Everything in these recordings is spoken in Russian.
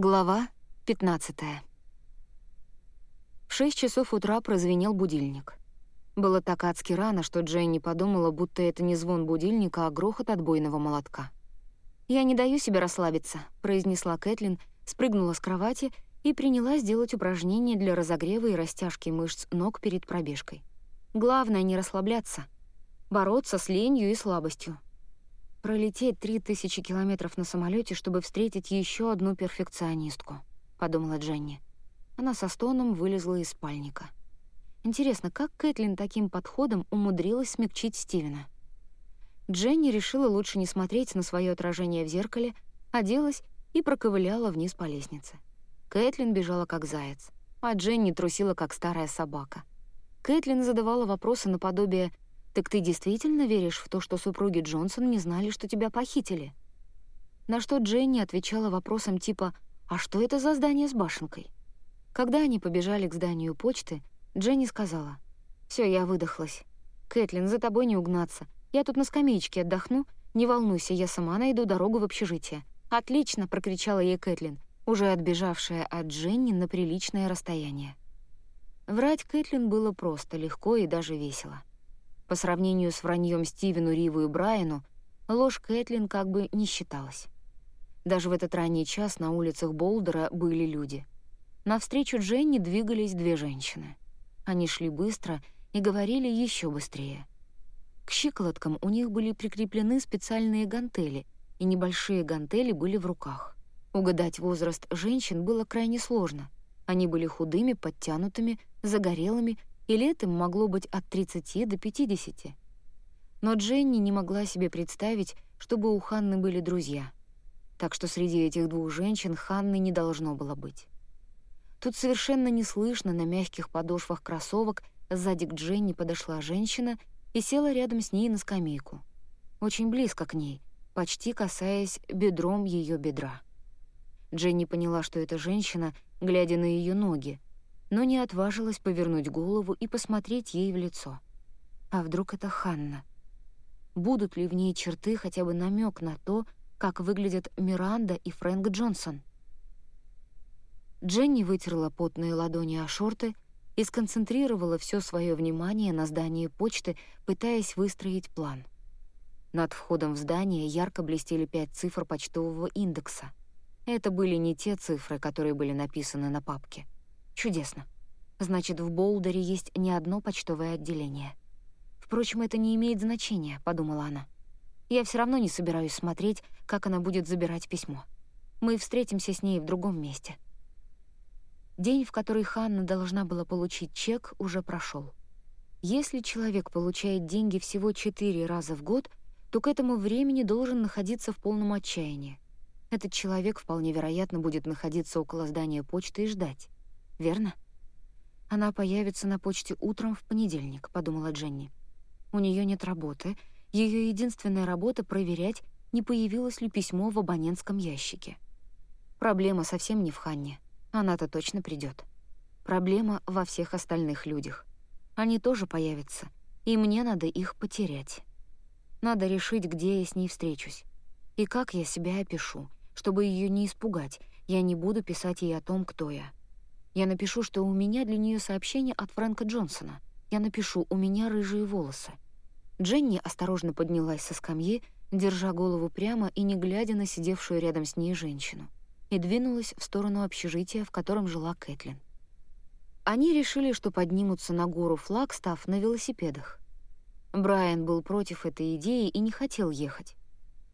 Глава 15 В 6 часов утра прозвенел будильник. Было так адски рано, что Дженни подумала, будто это не звон будильника, а грохот отбойного молотка. «Я не даю себе расслабиться», — произнесла Кэтлин, спрыгнула с кровати и принялась делать упражнения для разогрева и растяжки мышц ног перед пробежкой. Главное — не расслабляться, бороться с ленью и слабостью. Пролететь три тысячи километров на самолете, чтобы встретить еще одну перфекционистку, подумала Дженни. Она со стоном вылезла из спальника. Интересно, как Кэтлин таким подходом умудрилась смягчить Стивена? Дженни решила лучше не смотреть на свое отражение в зеркале, оделась и проковыляла вниз по лестнице. Кэтлин бежала как заяц, а Дженни трусила как старая собака. Кэтлин задавала вопросы наподобие «Так ты действительно веришь в то, что супруги Джонсон не знали, что тебя похитили?» На что Дженни отвечала вопросом типа «А что это за здание с башенкой?» Когда они побежали к зданию почты, Дженни сказала «Всё, я выдохлась. Кэтлин, за тобой не угнаться. Я тут на скамеечке отдохну. Не волнуйся, я сама найду дорогу в общежитие». «Отлично!» — прокричала ей Кэтлин, уже отбежавшая от Дженни на приличное расстояние. Врать Кэтлин было просто, легко и даже весело. По сравнению с враньем Стивену, Риву и Брайану, ложь Кэтлин как бы не считалась. Даже в этот ранний час на улицах Болдера были люди. Навстречу Дженни двигались две женщины. Они шли быстро и говорили еще быстрее. К щиколоткам у них были прикреплены специальные гантели, и небольшие гантели были в руках. Угадать возраст женщин было крайне сложно. Они были худыми, подтянутыми, загорелыми и летом могло быть от 30 до 50. Но Дженни не могла себе представить, чтобы у Ханны были друзья. Так что среди этих двух женщин Ханны не должно было быть. Тут совершенно неслышно на мягких подошвах кроссовок сзади к Дженни подошла женщина и села рядом с ней на скамейку. Очень близко к ней, почти касаясь бедром ее бедра. Дженни поняла, что эта женщина, глядя на ее ноги, но не отважилась повернуть голову и посмотреть ей в лицо. А вдруг это Ханна? Будут ли в ней черты хотя бы намек на то, как выглядят Миранда и Фрэнк Джонсон? Дженни вытерла потные ладони о шорты и сконцентрировала все свое внимание на здании почты, пытаясь выстроить план. Над входом в здание ярко блестели пять цифр почтового индекса. Это были не те цифры, которые были написаны на папке — Чудесно. Значит, в Болдере есть не одно почтовое отделение. Впрочем, это не имеет значения, подумала она. Я все равно не собираюсь смотреть, как она будет забирать письмо. Мы встретимся с ней в другом месте. День, в который Ханна должна была получить чек, уже прошел. Если человек получает деньги всего четыре раза в год, то к этому времени должен находиться в полном отчаянии. Этот человек вполне вероятно будет находиться около здания почты и ждать верно? Она появится на почте утром в понедельник, подумала Дженни. У нее нет работы, ее единственная работа — проверять, не появилось ли письмо в абонентском ящике. Проблема совсем не в Ханне. Она-то точно придет. Проблема во всех остальных людях. Они тоже появятся, и мне надо их потерять. Надо решить, где я с ней встречусь. И как я себя опишу. Чтобы ее не испугать, я не буду писать ей о том, кто я. Я напишу, что у меня для нее сообщение от Фрэнка Джонсона. Я напишу «У меня рыжие волосы». Дженни осторожно поднялась со скамьи, держа голову прямо и не глядя на сидевшую рядом с ней женщину, и двинулась в сторону общежития, в котором жила Кэтлин. Они решили, что поднимутся на гору Флагстав на велосипедах. Брайан был против этой идеи и не хотел ехать.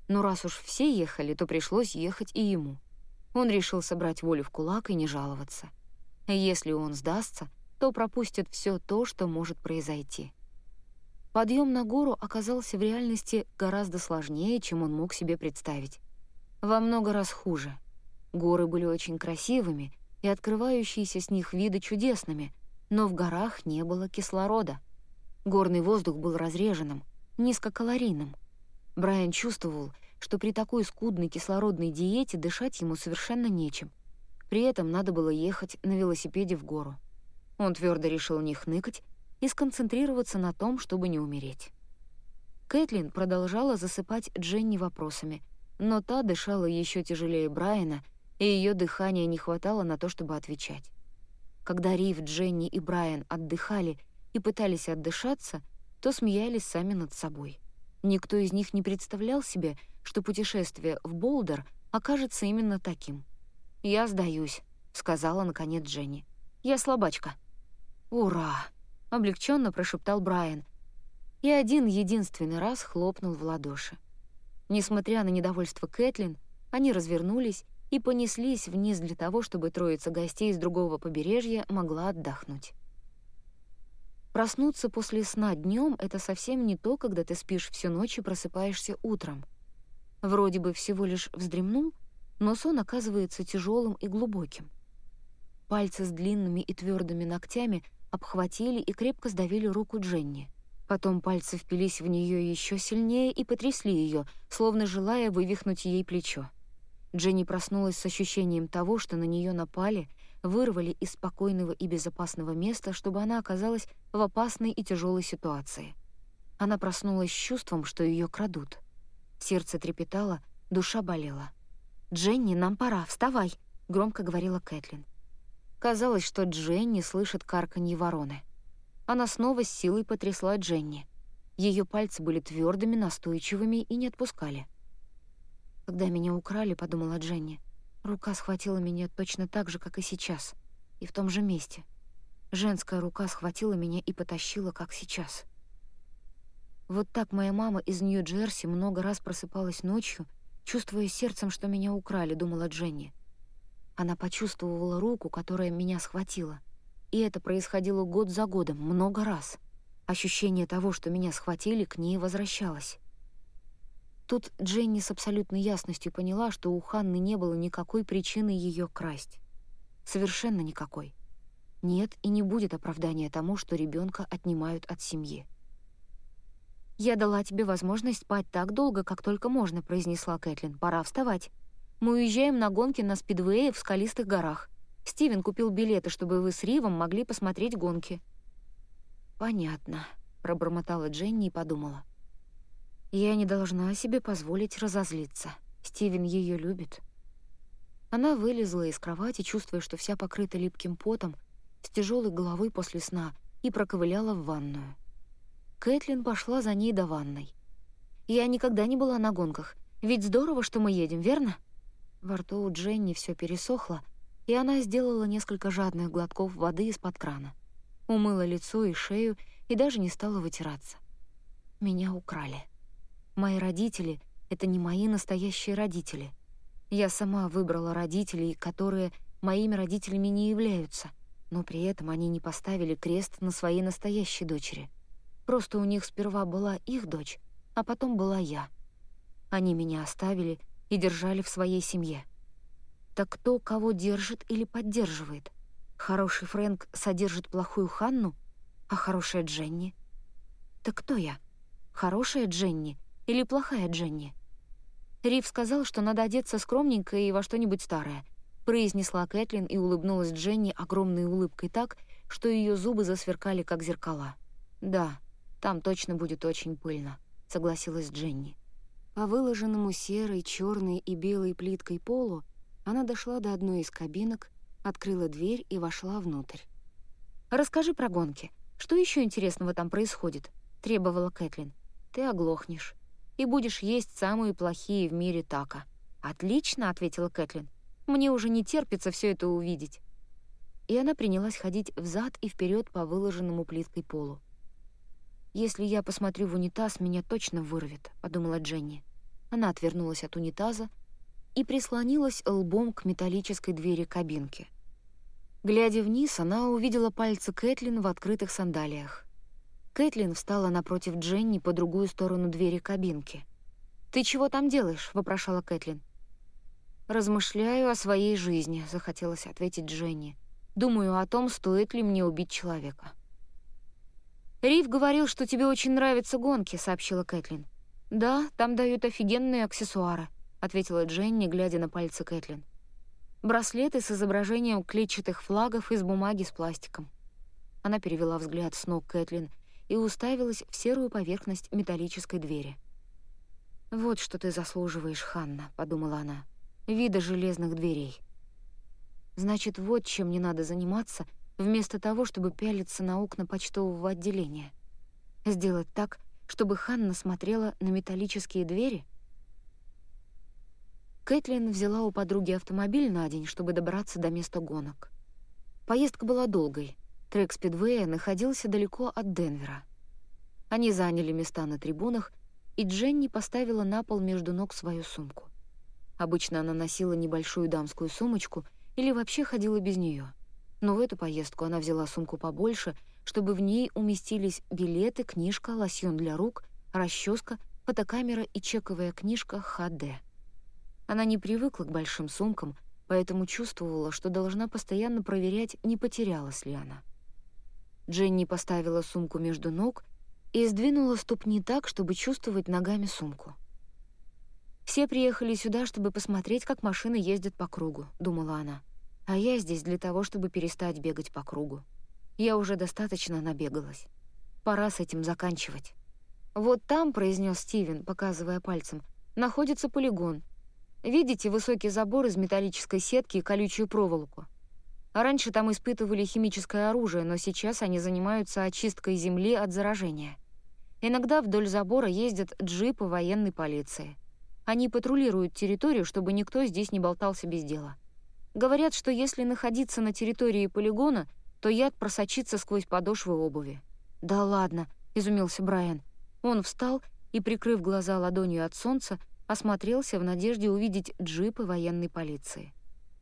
Но раз уж все ехали, то пришлось ехать и ему. Он решил собрать волю в кулак и не жаловаться. Если он сдастся, то пропустит все то, что может произойти. Подъем на гору оказался в реальности гораздо сложнее, чем он мог себе представить. Во много раз хуже. Горы были очень красивыми и открывающиеся с них виды чудесными, но в горах не было кислорода. Горный воздух был разреженным, низкокалорийным. Брайан чувствовал, что при такой скудной кислородной диете дышать ему совершенно нечем — при этом надо было ехать на велосипеде в гору. Он твердо решил не хныкать и сконцентрироваться на том, чтобы не умереть. Кэтлин продолжала засыпать Дженни вопросами, но та дышала еще тяжелее Брайана и ее дыхания не хватало на то, чтобы отвечать. Когда Рив, Дженни и Брайан отдыхали и пытались отдышаться, то смеялись сами над собой. Никто из них не представлял себе, что путешествие в Болдер окажется именно таким. «Я сдаюсь», — сказала наконец Дженни. «Я слабачка». «Ура!» — облегченно прошептал Брайан. И один единственный раз хлопнул в ладоши. Несмотря на недовольство Кэтлин, они развернулись и понеслись вниз для того, чтобы троица гостей с другого побережья могла отдохнуть. Проснуться после сна днем это совсем не то, когда ты спишь всю ночь и просыпаешься утром. Вроде бы всего лишь вздремнул, но сон оказывается тяжелым и глубоким. Пальцы с длинными и твердыми ногтями обхватили и крепко сдавили руку Дженни. Потом пальцы впились в нее еще сильнее и потрясли ее, словно желая вывихнуть ей плечо. Дженни проснулась с ощущением того, что на нее напали, вырвали из спокойного и безопасного места, чтобы она оказалась в опасной и тяжелой ситуации. Она проснулась с чувством, что ее крадут. Сердце трепетало, душа болела. «Дженни, нам пора, вставай!» — громко говорила Кэтлин. Казалось, что Дженни слышит карканье вороны. Она снова с силой потрясла Дженни. Ее пальцы были твердыми, настойчивыми и не отпускали. Когда меня украли, подумала Дженни, рука схватила меня точно так же, как и сейчас, и в том же месте. Женская рука схватила меня и потащила, как сейчас. Вот так моя мама из Нью-Джерси много раз просыпалась ночью, чувствуя сердцем, что меня украли, думала Дженни. Она почувствовала руку, которая меня схватила. И это происходило год за годом, много раз. Ощущение того, что меня схватили, к ней возвращалось. Тут Дженни с абсолютной ясностью поняла, что у Ханны не было никакой причины ее красть. Совершенно никакой. Нет и не будет оправдания тому, что ребенка отнимают от семьи. «Я дала тебе возможность спать так долго, как только можно», — произнесла Кэтлин. «Пора вставать. Мы уезжаем на гонки на спидвее в скалистых горах. Стивен купил билеты, чтобы вы с Ривом могли посмотреть гонки». «Понятно», — пробормотала Дженни и подумала. Я не должна себе позволить разозлиться. Стивен ее любит. Она вылезла из кровати, чувствуя, что вся покрыта липким потом, с тяжелой головой после сна, и проковыляла в ванную. Кэтлин пошла за ней до ванной. «Я никогда не была на гонках. Ведь здорово, что мы едем, верно?» Во рту у Дженни все пересохло, и она сделала несколько жадных глотков воды из-под крана. Умыла лицо и шею и даже не стала вытираться. Меня украли. Мои родители — это не мои настоящие родители. Я сама выбрала родителей, которые моими родителями не являются, но при этом они не поставили крест на своей настоящей дочери. Просто у них сперва была их дочь, а потом была я. Они меня оставили и держали в своей семье. Так кто кого держит или поддерживает? Хороший Фрэнк содержит плохую Ханну, а хорошая Дженни? Так кто я? Хорошая Дженни или плохая Дженни?» Рив сказал, что надо одеться скромненько и во что-нибудь старое. Произнесла Кэтлин и улыбнулась Дженни огромной улыбкой так, что ее зубы засверкали, как зеркала. «Да, там точно будет очень пыльно», — согласилась Дженни. По выложенному серой, черной и белой плиткой полу она дошла до одной из кабинок, открыла дверь и вошла внутрь. «Расскажи про гонки. Что еще интересного там происходит?» — требовала Кэтлин. «Ты оглохнешь» и будешь есть самые плохие в мире тако». «Отлично», — ответила Кэтлин. «Мне уже не терпится все это увидеть». И она принялась ходить взад и вперед по выложенному плиткой полу. «Если я посмотрю в унитаз, меня точно вырвет», — подумала Дженни. Она отвернулась от унитаза и прислонилась лбом к металлической двери кабинки. Глядя вниз, она увидела пальцы Кэтлин в открытых сандалиях. Кэтлин встала напротив Дженни по другую сторону двери кабинки. «Ты чего там делаешь?» — вопрошала Кэтлин. «Размышляю о своей жизни», — захотелось ответить Дженни. «Думаю о том, стоит ли мне убить человека». «Рив говорил, что тебе очень нравятся гонки», — сообщила Кэтлин. «Да, там дают офигенные аксессуары», — ответила Дженни, глядя на пальцы Кэтлин. «Браслеты с изображением клетчатых флагов из бумаги с пластиком». Она перевела взгляд с ног Кэтлин и уставилась в серую поверхность металлической двери. «Вот что ты заслуживаешь, Ханна», — подумала она. вида железных дверей. Значит, вот чем мне надо заниматься, вместо того, чтобы пялиться на окна почтового отделения. Сделать так, чтобы Ханна смотрела на металлические двери? Кэтлин взяла у подруги автомобиль на день, чтобы добраться до места гонок. Поездка была долгой. Трек Спидвея находился далеко от Денвера. Они заняли места на трибунах, и Дженни поставила на пол между ног свою сумку. Обычно она носила небольшую дамскую сумочку или вообще ходила без нее. Но в эту поездку она взяла сумку побольше, чтобы в ней уместились билеты, книжка, лосьон для рук, расческа, фотокамера и чековая книжка «ХД». Она не привыкла к большим сумкам, поэтому чувствовала, что должна постоянно проверять, не потерялась ли она. Дженни поставила сумку между ног и сдвинула ступни так, чтобы чувствовать ногами сумку. «Все приехали сюда, чтобы посмотреть, как машины ездят по кругу», — думала она. «А я здесь для того, чтобы перестать бегать по кругу. Я уже достаточно набегалась. Пора с этим заканчивать». «Вот там», — произнес Стивен, показывая пальцем, — «находится полигон. Видите высокий забор из металлической сетки и колючую проволоку? Раньше там испытывали химическое оружие, но сейчас они занимаются очисткой земли от заражения. Иногда вдоль забора ездят джипы военной полиции. Они патрулируют территорию, чтобы никто здесь не болтался без дела. Говорят, что если находиться на территории полигона, то яд просочится сквозь подошвы обуви. «Да ладно», — изумился Брайан. Он встал и, прикрыв глаза ладонью от солнца, осмотрелся в надежде увидеть джипы военной полиции.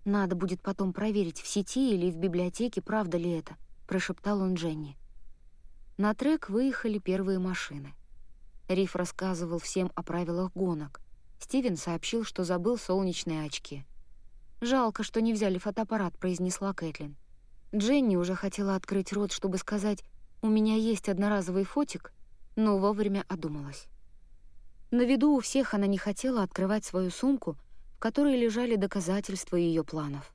«Надо будет потом проверить в сети или в библиотеке, правда ли это», — прошептал он Дженни. На трек выехали первые машины. Риф рассказывал всем о правилах гонок. Стивен сообщил, что забыл солнечные очки. «Жалко, что не взяли фотоаппарат», — произнесла Кэтлин. Дженни уже хотела открыть рот, чтобы сказать «У меня есть одноразовый фотик», но вовремя одумалась. На виду у всех она не хотела открывать свою сумку, в которой лежали доказательства ее планов.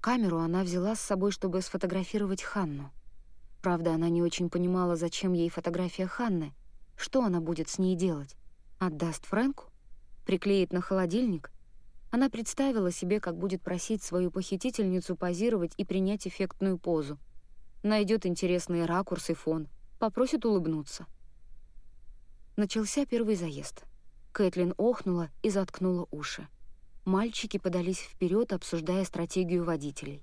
Камеру она взяла с собой, чтобы сфотографировать Ханну. Правда, она не очень понимала, зачем ей фотография Ханны, что она будет с ней делать. Отдаст Фрэнку? Приклеит на холодильник? Она представила себе, как будет просить свою похитительницу позировать и принять эффектную позу. Найдет интересные ракурсы и фон, попросит улыбнуться. Начался первый заезд. Кэтлин охнула и заткнула уши. Мальчики подались вперед, обсуждая стратегию водителей.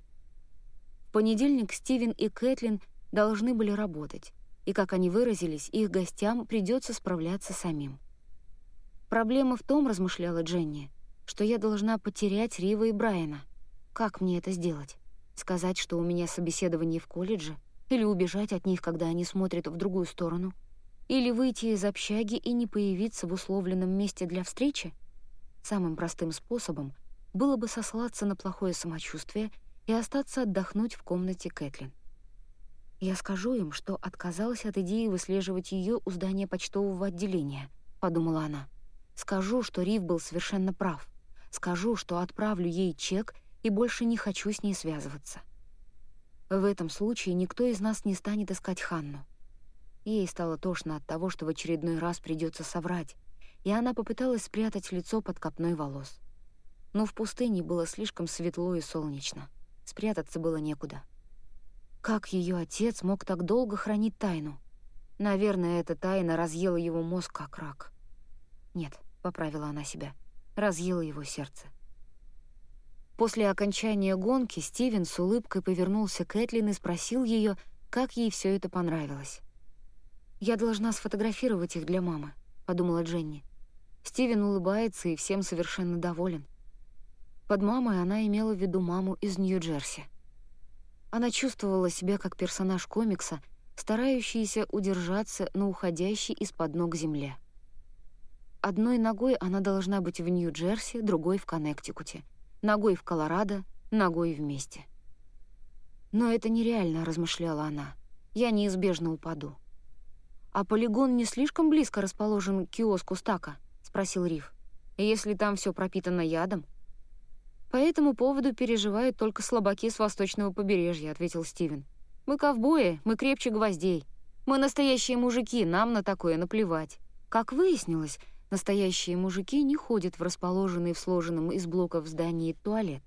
В понедельник Стивен и Кэтлин должны были работать, и, как они выразились, их гостям придется справляться самим. «Проблема в том, — размышляла Дженни, — что я должна потерять Рива и Брайана. Как мне это сделать? Сказать, что у меня собеседование в колледже? Или убежать от них, когда они смотрят в другую сторону? Или выйти из общаги и не появиться в условленном месте для встречи? Самым простым способом было бы сослаться на плохое самочувствие и остаться отдохнуть в комнате Кэтлин. «Я скажу им, что отказалась от идеи выслеживать ее у здания почтового отделения», — подумала она. Скажу, что Рив был совершенно прав. Скажу, что отправлю ей чек и больше не хочу с ней связываться. В этом случае никто из нас не станет искать Ханну. Ей стало тошно от того, что в очередной раз придется соврать, и она попыталась спрятать лицо под копной волос. Но в пустыне было слишком светло и солнечно. Спрятаться было некуда. Как ее отец мог так долго хранить тайну? Наверное, эта тайна разъела его мозг как рак. Нет, поправила она себя, разъела его сердце. После окончания гонки Стивен с улыбкой повернулся к Этлин и спросил ее, как ей все это понравилось. «Я должна сфотографировать их для мамы», — подумала Дженни. Стивен улыбается и всем совершенно доволен. Под мамой она имела в виду маму из Нью-Джерси. Она чувствовала себя как персонаж комикса, старающийся удержаться на уходящей из-под ног земле. Одной ногой она должна быть в Нью-Джерси, другой — в Коннектикуте. Ногой в Колорадо, ногой вместе. «Но это нереально», — размышляла она. «Я неизбежно упаду». «А полигон не слишком близко расположен к киоску Стака?» — спросил Риф. «Если там все пропитано ядом?» «По этому поводу переживают только слабаки с восточного побережья», — ответил Стивен. «Мы ковбои, мы крепче гвоздей. Мы настоящие мужики, нам на такое наплевать». Как выяснилось, Настоящие мужики не ходят в расположенный в сложенном из блоков здании туалет.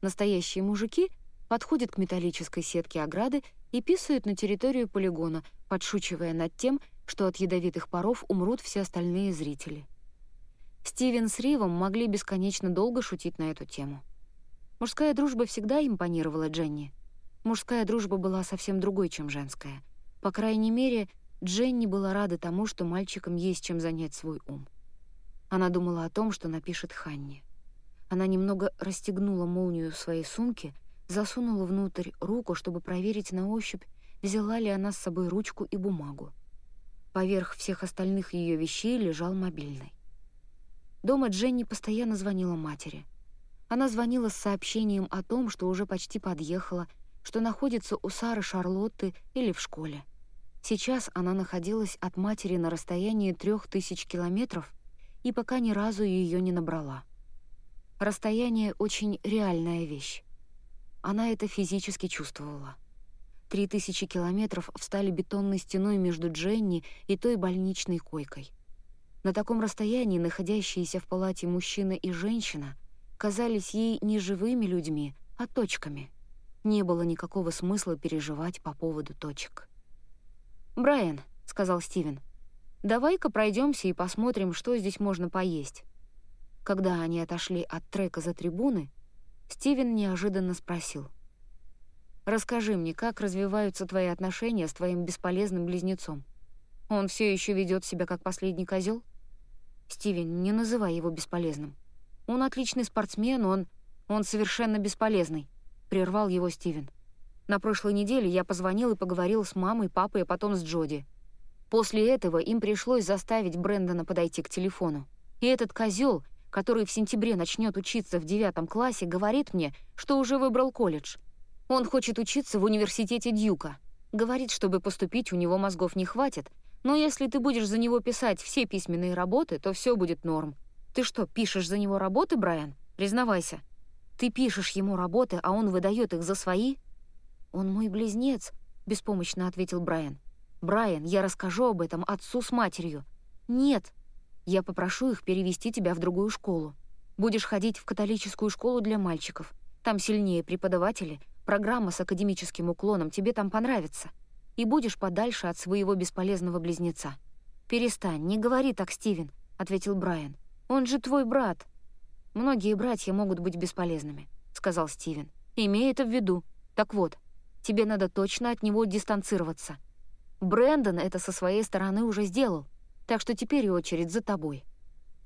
Настоящие мужики подходят к металлической сетке ограды и писают на территорию полигона, подшучивая над тем, что от ядовитых паров умрут все остальные зрители. Стивен с Ривом могли бесконечно долго шутить на эту тему. Мужская дружба всегда импонировала Дженни. Мужская дружба была совсем другой, чем женская. По крайней мере, Дженни была рада тому, что мальчикам есть чем занять свой ум. Она думала о том, что напишет Ханне. Она немного расстегнула молнию своей сумки, засунула внутрь руку, чтобы проверить на ощупь, взяла ли она с собой ручку и бумагу. Поверх всех остальных ее вещей лежал мобильный. Дома Дженни постоянно звонила матери. Она звонила с сообщением о том, что уже почти подъехала, что находится у Сары Шарлотты или в школе. Сейчас она находилась от матери на расстоянии трех тысяч километров и пока ни разу ее не набрала. Расстояние — очень реальная вещь. Она это физически чувствовала. Три тысячи километров встали бетонной стеной между Дженни и той больничной койкой. На таком расстоянии находящиеся в палате мужчина и женщина казались ей не живыми людьми, а точками. Не было никакого смысла переживать по поводу точек. «Брайан», — сказал Стивен, — «давай-ка пройдемся и посмотрим, что здесь можно поесть». Когда они отошли от трека за трибуны, Стивен неожиданно спросил. «Расскажи мне, как развиваются твои отношения с твоим бесполезным близнецом? Он все еще ведет себя как последний козел? Стивен, не называй его бесполезным. Он отличный спортсмен, он... он совершенно бесполезный», — прервал его Стивен. На прошлой неделе я позвонил и поговорил с мамой, папой, а потом с Джоди. После этого им пришлось заставить Брэндона подойти к телефону. И этот козел, который в сентябре начнет учиться в девятом классе, говорит мне, что уже выбрал колледж. Он хочет учиться в университете Дьюка. Говорит, чтобы поступить, у него мозгов не хватит, но если ты будешь за него писать все письменные работы, то все будет норм. Ты что, пишешь за него работы, Брайан? Признавайся. Ты пишешь ему работы, а он выдает их за свои? «Он мой близнец», — беспомощно ответил Брайан. «Брайан, я расскажу об этом отцу с матерью». «Нет, я попрошу их перевести тебя в другую школу. Будешь ходить в католическую школу для мальчиков. Там сильнее преподаватели, программа с академическим уклоном тебе там понравится. И будешь подальше от своего бесполезного близнеца». «Перестань, не говори так, Стивен», — ответил Брайан. «Он же твой брат». «Многие братья могут быть бесполезными», — сказал Стивен. «Имей это в виду. Так вот, Тебе надо точно от него дистанцироваться. Брэндон это со своей стороны уже сделал, так что теперь очередь за тобой».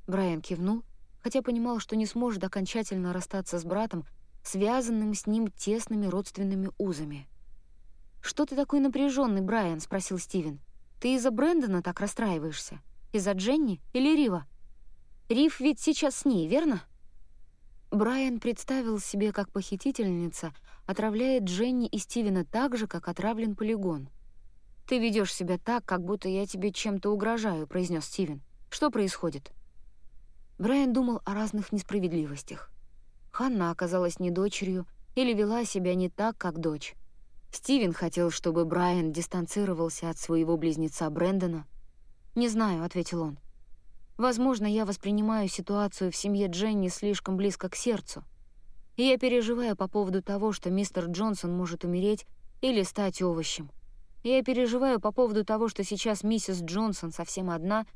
Брайан кивнул, хотя понимал, что не сможет окончательно расстаться с братом, связанным с ним тесными родственными узами. «Что ты такой напряженный, Брайан?» — спросил Стивен. «Ты из-за Брэндона так расстраиваешься? Из-за Дженни или Рива? Рив ведь сейчас с ней, верно?» Брайан представил себе, как похитительница отравляет Дженни и Стивена так же, как отравлен полигон. «Ты ведешь себя так, как будто я тебе чем-то угрожаю», — произнес Стивен. «Что происходит?» Брайан думал о разных несправедливостях. Ханна оказалась не дочерью или вела себя не так, как дочь. Стивен хотел, чтобы Брайан дистанцировался от своего близнеца Брэндона. «Не знаю», — ответил он. Возможно, я воспринимаю ситуацию в семье Дженни слишком близко к сердцу. И я переживаю по поводу того, что мистер Джонсон может умереть или стать овощем. Я переживаю по поводу того, что сейчас миссис Джонсон совсем одна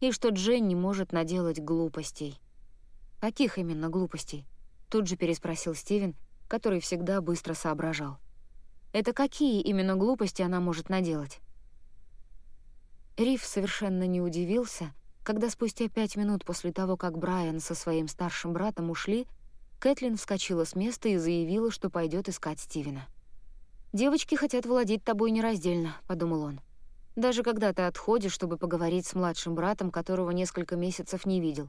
и что Дженни может наделать глупостей. «Каких именно глупостей?» — тут же переспросил Стивен, который всегда быстро соображал. «Это какие именно глупости она может наделать?» Риф совершенно не удивился — когда спустя пять минут после того, как Брайан со своим старшим братом ушли, Кэтлин вскочила с места и заявила, что пойдет искать Стивена. «Девочки хотят владеть тобой нераздельно», — подумал он. «Даже когда ты отходишь, чтобы поговорить с младшим братом, которого несколько месяцев не видел.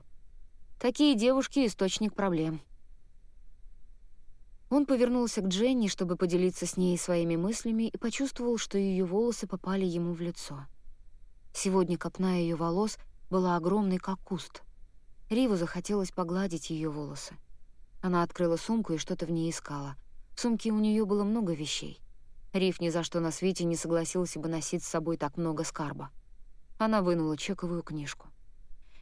Такие девушки — источник проблем». Он повернулся к Дженни, чтобы поделиться с ней своими мыслями, и почувствовал, что ее волосы попали ему в лицо. Сегодня копна ее волос — была огромной, как куст. Риву захотелось погладить ее волосы. Она открыла сумку и что-то в ней искала. В сумке у нее было много вещей. Рив ни за что на свете не согласился бы носить с собой так много скарба. Она вынула чековую книжку.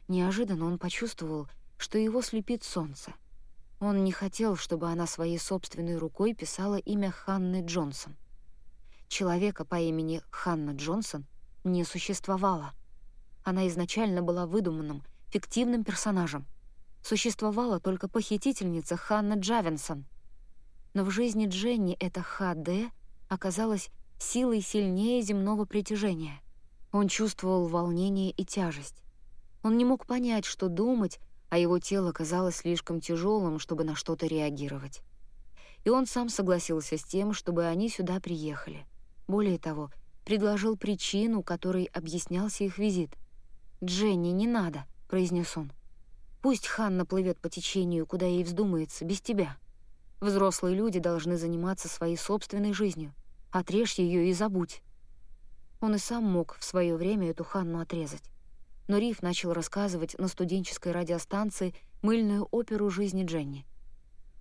Неожиданно он почувствовал, что его слепит солнце. Он не хотел, чтобы она своей собственной рукой писала имя Ханны Джонсон. Человека по имени Ханна Джонсон не существовало. Она изначально была выдуманным, фиктивным персонажем. Существовала только похитительница Ханна Джавенсон. Но в жизни Дженни эта ХД оказалась силой сильнее земного притяжения. Он чувствовал волнение и тяжесть. Он не мог понять, что думать, а его тело казалось слишком тяжелым, чтобы на что-то реагировать. И он сам согласился с тем, чтобы они сюда приехали. Более того, предложил причину, которой объяснялся их визит. «Дженни, не надо», — произнес он. «Пусть Ханна плывет по течению, куда ей вздумается, без тебя. Взрослые люди должны заниматься своей собственной жизнью. Отрежь ее и забудь». Он и сам мог в свое время эту Ханну отрезать. Но Риф начал рассказывать на студенческой радиостанции мыльную оперу жизни Дженни.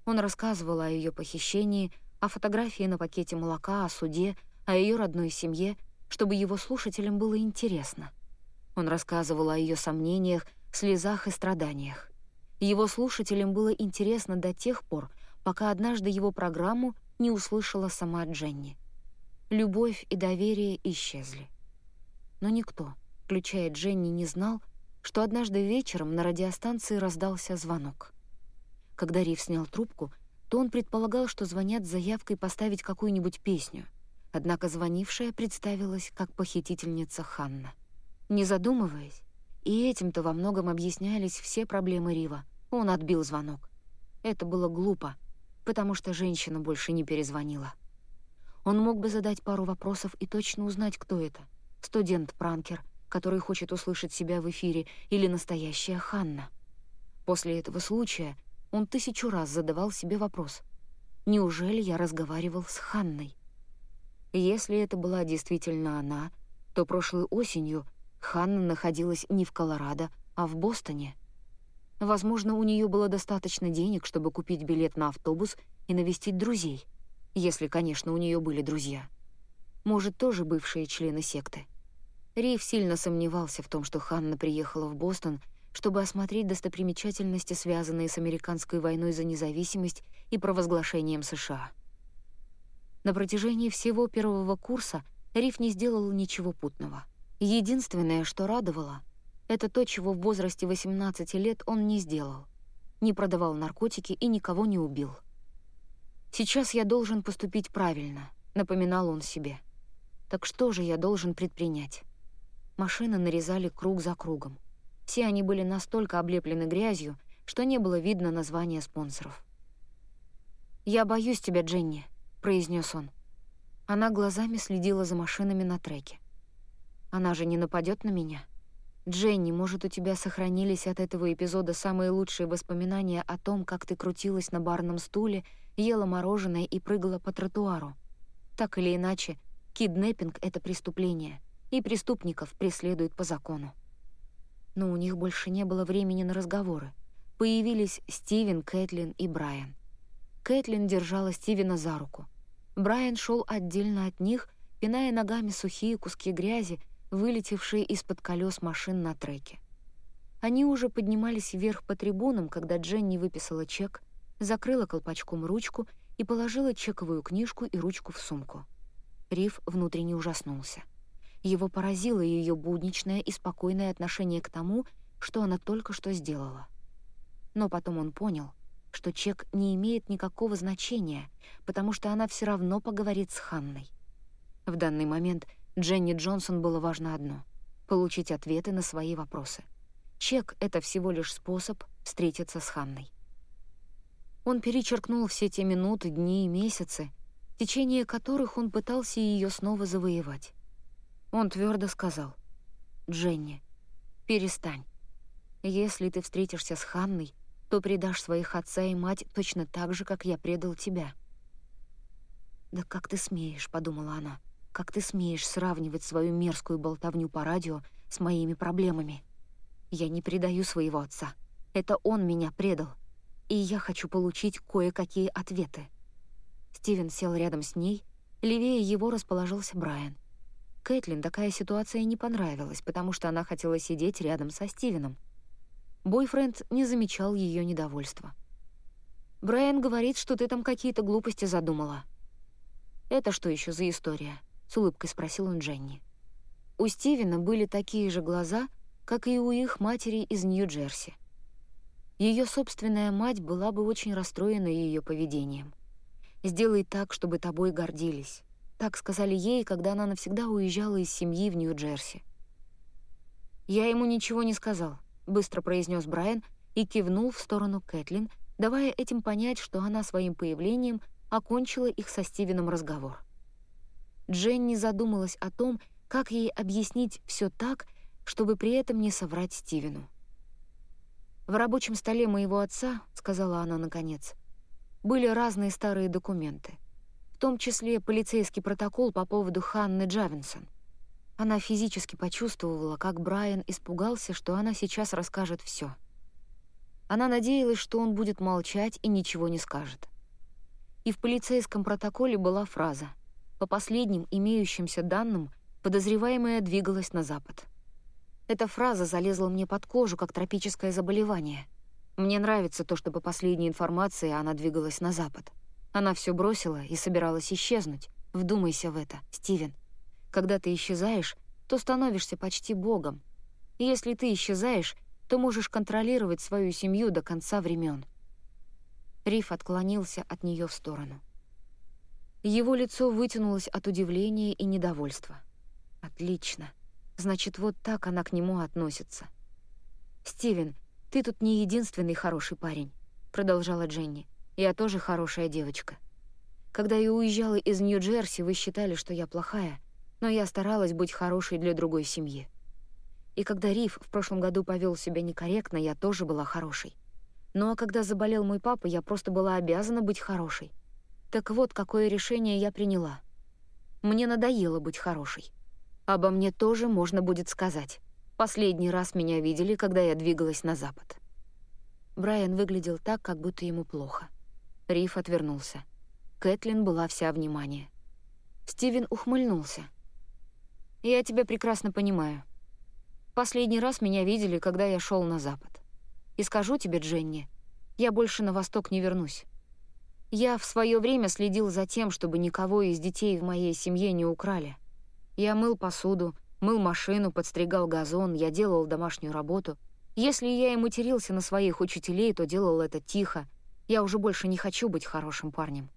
Он рассказывал о ее похищении, о фотографии на пакете молока, о суде, о ее родной семье, чтобы его слушателям было интересно. Он рассказывал о ее сомнениях, слезах и страданиях. Его слушателям было интересно до тех пор, пока однажды его программу не услышала сама Дженни. Любовь и доверие исчезли. Но никто, включая Дженни, не знал, что однажды вечером на радиостанции раздался звонок. Когда Рив снял трубку, то он предполагал, что звонят с заявкой поставить какую-нибудь песню — Однако звонившая представилась как похитительница Ханна. Не задумываясь, и этим-то во многом объяснялись все проблемы Рива, он отбил звонок. Это было глупо, потому что женщина больше не перезвонила. Он мог бы задать пару вопросов и точно узнать, кто это. Студент-пранкер, который хочет услышать себя в эфире, или настоящая Ханна. После этого случая он тысячу раз задавал себе вопрос. «Неужели я разговаривал с Ханной?» Если это была действительно она, то прошлой осенью Ханна находилась не в Колорадо, а в Бостоне. Возможно, у нее было достаточно денег, чтобы купить билет на автобус и навестить друзей, если, конечно, у нее были друзья. Может, тоже бывшие члены секты. Рив сильно сомневался в том, что Ханна приехала в Бостон, чтобы осмотреть достопримечательности, связанные с американской войной за независимость и провозглашением США. На протяжении всего первого курса Риф не сделал ничего путного. Единственное, что радовало, это то, чего в возрасте 18 лет он не сделал. Не продавал наркотики и никого не убил. «Сейчас я должен поступить правильно», — напоминал он себе. «Так что же я должен предпринять?» Машины нарезали круг за кругом. Все они были настолько облеплены грязью, что не было видно названия спонсоров. «Я боюсь тебя, Дженни», произнес он. Она глазами следила за машинами на треке. Она же не нападет на меня. Дженни, может, у тебя сохранились от этого эпизода самые лучшие воспоминания о том, как ты крутилась на барном стуле, ела мороженое и прыгала по тротуару. Так или иначе, киднеппинг — это преступление, и преступников преследуют по закону. Но у них больше не было времени на разговоры. Появились Стивен, Кэтлин и Брайан. Кэтлин держала Стивена за руку. Брайан шел отдельно от них, пиная ногами сухие куски грязи, вылетевшие из-под колес машин на треке. Они уже поднимались вверх по трибунам, когда Дженни выписала чек, закрыла колпачком ручку и положила чековую книжку и ручку в сумку. Риф внутренне ужаснулся. Его поразило ее будничное и спокойное отношение к тому, что она только что сделала. Но потом он понял — что чек не имеет никакого значения, потому что она все равно поговорит с Ханной. В данный момент Дженни Джонсон было важно одно — получить ответы на свои вопросы. Чек — это всего лишь способ встретиться с Ханной. Он перечеркнул все те минуты, дни и месяцы, в течение которых он пытался ее снова завоевать. Он твердо сказал, «Дженни, перестань. Если ты встретишься с Ханной, то предашь своих отца и мать точно так же, как я предал тебя». «Да как ты смеешь», — подумала она, — «как ты смеешь сравнивать свою мерзкую болтовню по радио с моими проблемами? Я не предаю своего отца. Это он меня предал, и я хочу получить кое-какие ответы». Стивен сел рядом с ней, левее его расположился Брайан. Кэтлин такая ситуация не понравилась, потому что она хотела сидеть рядом со Стивеном. Бойфренд не замечал ее недовольства. «Брайан говорит, что ты там какие-то глупости задумала». «Это что еще за история?» — с улыбкой спросил он Дженни. У Стивена были такие же глаза, как и у их матери из Нью-Джерси. Ее собственная мать была бы очень расстроена ее поведением. «Сделай так, чтобы тобой гордились». Так сказали ей, когда она навсегда уезжала из семьи в Нью-Джерси. «Я ему ничего не сказал», — быстро произнес Брайан и кивнул в сторону Кэтлин, давая этим понять, что она своим появлением окончила их со Стивеном разговор. Дженни задумалась о том, как ей объяснить все так, чтобы при этом не соврать Стивену. «В рабочем столе моего отца», — сказала она наконец, — «были разные старые документы, в том числе полицейский протокол по поводу Ханны Джавинсон. Она физически почувствовала, как Брайан испугался, что она сейчас расскажет все. Она надеялась, что он будет молчать и ничего не скажет. И в полицейском протоколе была фраза «По последним имеющимся данным, подозреваемая двигалась на запад». Эта фраза залезла мне под кожу, как тропическое заболевание. Мне нравится то, что по последней информации она двигалась на запад. Она все бросила и собиралась исчезнуть. Вдумайся в это, Стивен. Когда ты исчезаешь, то становишься почти богом. И если ты исчезаешь, то можешь контролировать свою семью до конца времен. Риф отклонился от нее в сторону. Его лицо вытянулось от удивления и недовольства. «Отлично. Значит, вот так она к нему относится». «Стивен, ты тут не единственный хороший парень», — продолжала Дженни. «Я тоже хорошая девочка. Когда я уезжала из Нью-Джерси, вы считали, что я плохая, но я старалась быть хорошей для другой семьи. И когда Риф в прошлом году повел себя некорректно, я тоже была хорошей. Ну а когда заболел мой папа, я просто была обязана быть хорошей. Так вот, какое решение я приняла. Мне надоело быть хорошей. Обо мне тоже можно будет сказать. Последний раз меня видели, когда я двигалась на запад. Брайан выглядел так, как будто ему плохо. Риф отвернулся. Кэтлин была вся внимание. Стивен ухмыльнулся. Я тебя прекрасно понимаю. Последний раз меня видели, когда я шел на запад. И скажу тебе, Дженни, я больше на восток не вернусь. Я в свое время следил за тем, чтобы никого из детей в моей семье не украли. Я мыл посуду, мыл машину, подстригал газон, я делал домашнюю работу. Если я и матерился на своих учителей, то делал это тихо. Я уже больше не хочу быть хорошим парнем.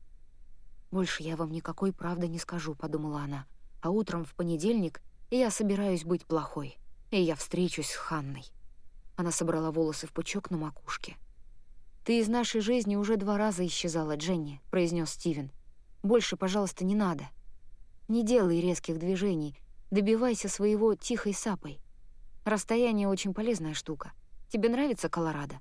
«Больше я вам никакой правды не скажу», — подумала она а утром в понедельник я собираюсь быть плохой, и я встречусь с Ханной. Она собрала волосы в пучок на макушке. «Ты из нашей жизни уже два раза исчезала, Дженни», — произнес Стивен. «Больше, пожалуйста, не надо. Не делай резких движений, добивайся своего тихой сапой. Расстояние очень полезная штука. Тебе нравится Колорадо?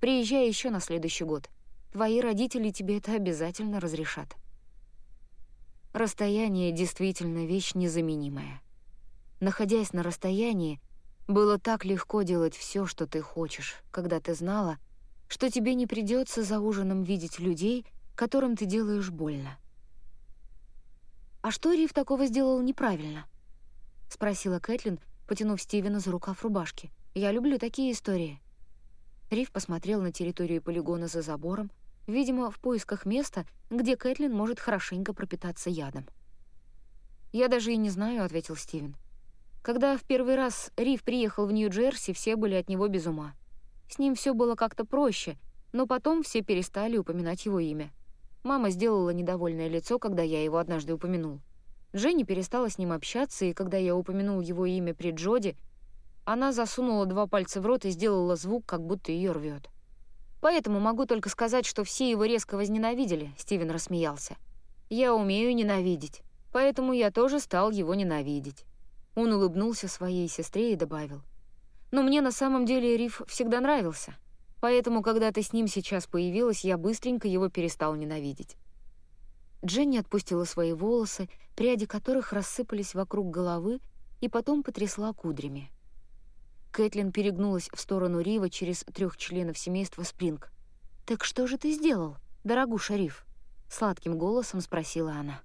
Приезжай еще на следующий год. Твои родители тебе это обязательно разрешат». Расстояние действительно вещь незаменимая. Находясь на расстоянии, было так легко делать все, что ты хочешь, когда ты знала, что тебе не придется за ужином видеть людей, которым ты делаешь больно. «А что Рив такого сделал неправильно?» — спросила Кэтлин, потянув Стивена за рукав рубашки. «Я люблю такие истории». Рив посмотрел на территорию полигона за забором, видимо, в поисках места, где Кэтлин может хорошенько пропитаться ядом. «Я даже и не знаю», — ответил Стивен. Когда в первый раз Риф приехал в Нью-Джерси, все были от него без ума. С ним все было как-то проще, но потом все перестали упоминать его имя. Мама сделала недовольное лицо, когда я его однажды упомянул. Дженни перестала с ним общаться, и когда я упомянул его имя при Джоди, она засунула два пальца в рот и сделала звук, как будто ее рвет. Поэтому могу только сказать, что все его резко возненавидели, Стивен рассмеялся. Я умею ненавидеть, поэтому я тоже стал его ненавидеть. Он улыбнулся своей сестре и добавил. Но мне на самом деле Риф всегда нравился. Поэтому, когда ты с ним сейчас появилась, я быстренько его перестал ненавидеть. Дженни отпустила свои волосы, пряди которых рассыпались вокруг головы, и потом потрясла кудрями. Кэтлин перегнулась в сторону Рива через трех членов семейства Спринг. «Так что же ты сделал, дорогуша Рив?» — сладким голосом спросила она.